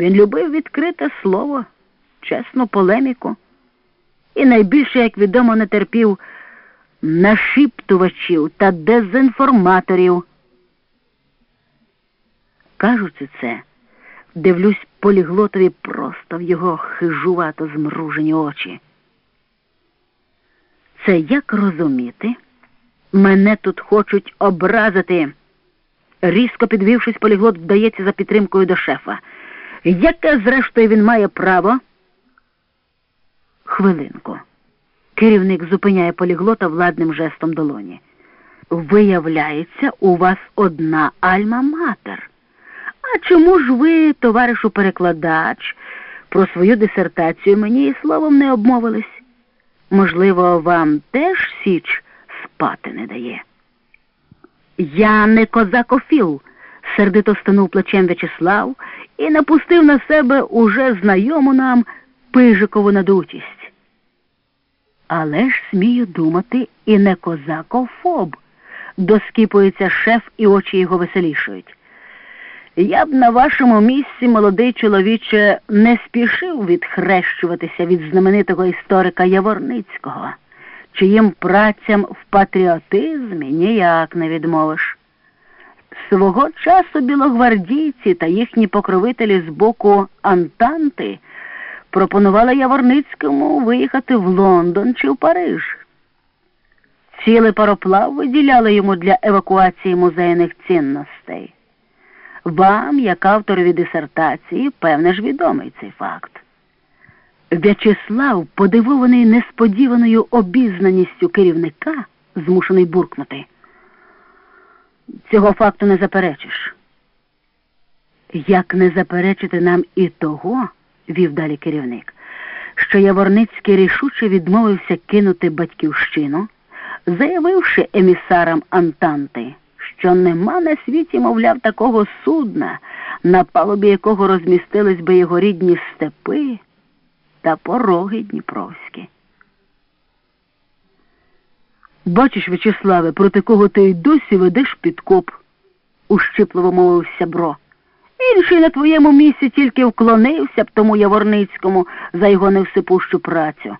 Він любив відкрите слово, чесну полеміку. І найбільше, як відомо, не терпів нашіптувачів та дезінформаторів. Кажучи це, дивлюсь поліглотові просто в його хижувато змружені очі. Це як розуміти? Мене тут хочуть образити. Різко підвівшись, поліглот вдається за підтримкою до шефа. Яке, зрештою, він має право? Хвилинку. Керівник зупиняє поліглота владним жестом долоні. Виявляється, у вас одна альма-матер. А чому ж ви, товаришу перекладач, про свою дисертацію мені і словом не обмовились? Можливо, вам теж Січ спати не дає? Я не козакофіл, сердито станув плечем В'ячеслав і напустив на себе уже знайому нам пижикову надутість. Але ж смію думати, і не козакофоб, доскіпується шеф, і очі його веселішують. Я б на вашому місці, молодий чоловіче, не спішив відхрещуватися від знаменитого історика Яворницького, чиїм працям в патріотизмі ніяк не відмовиш. Свого часу білогвардійці та їхні покровителі з боку Антанти пропонували Яворницькому виїхати в Лондон чи в Париж. Цілий пароплав виділяли йому для евакуації музейних цінностей. Вам, як авторові дисертації, певне ж відомий цей факт. В'ячеслав, подивований несподіваною обізнаністю керівника, змушений буркнути. Цього факту не заперечиш. Як не заперечити нам і того, вів далі керівник, що Яворницький рішуче відмовився кинути батьківщину, заявивши емісарам Антанти що нема на світі, мовляв, такого судна, на палубі якого розмістились би його рідні степи та пороги Дніпровські. Бачиш, В'ячеславе, проти кого ти й досі ведеш підкоп, ущипливо мовив сябро. Інший на твоєму місці тільки вклонився б тому Яворницькому за його невсипущу працю.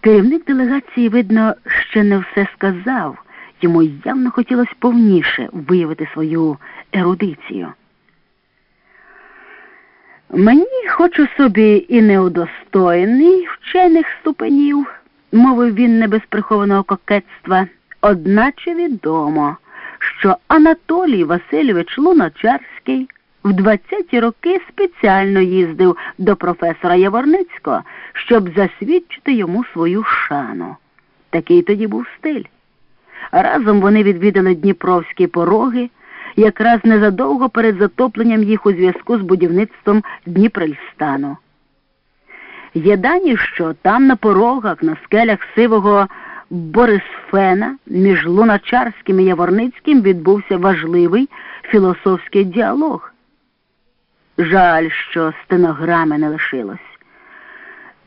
Керівник делегації, видно, ще не все сказав. Йому явно хотілося повніше виявити свою ерудицію. Мені, хочу собі і неудостоєний вчених ступенів, мовив він не без прихованого кокетства, одначе відомо, що Анатолій Васильович Луначарський в 20-ті роки спеціально їздив до професора Яворницького, щоб засвідчити йому свою шану. Такий тоді був стиль. Разом вони відвідали Дніпровські пороги, якраз незадовго перед затопленням їх у зв'язку з будівництвом Дніпрельстану. Є дані, що там на порогах, на скелях сивого Борисфена між Луначарським і Яворницьким відбувся важливий філософський діалог. Жаль, що стенограми не лишилось.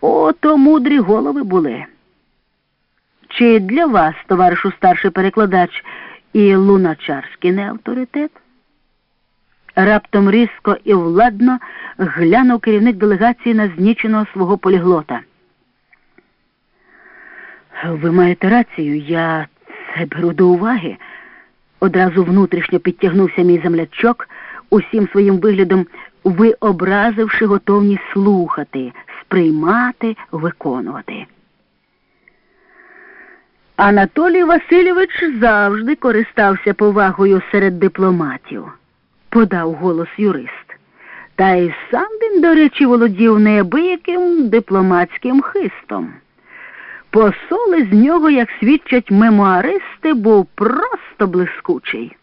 Ото мудрі голови були. Чи для вас, товаришу старший перекладач, і Луначарський не авторитет? Раптом різко і владно глянув керівник делегації на зніченого свого поліглота. Ви маєте рацію, я це беру до уваги. Одразу внутрішньо підтягнувся мій землячок, усім своїм виглядом виобразивши готовність слухати, сприймати, виконувати. Анатолій Васильович завжди користався повагою серед дипломатів, подав голос юрист. Та й сам він, до речі, володів неабияким дипломатським хистом. Посоли з нього, як свідчать мемуаристи, був просто блискучий.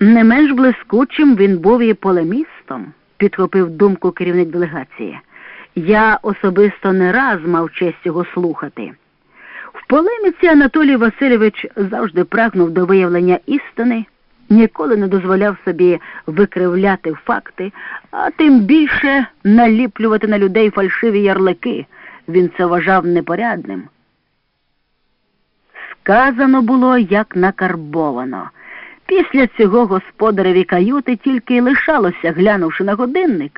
Не менш блискучим він був і полемістом, підхопив думку керівник делегації. Я особисто не раз мав честь його слухати. В полеміці Анатолій Васильович завжди прагнув до виявлення істини, ніколи не дозволяв собі викривляти факти, а тим більше наліплювати на людей фальшиві ярлики. Він це вважав непорядним. Сказано було, як накарбовано. Після цього господареві каюти тільки й лишалося, глянувши на годинник,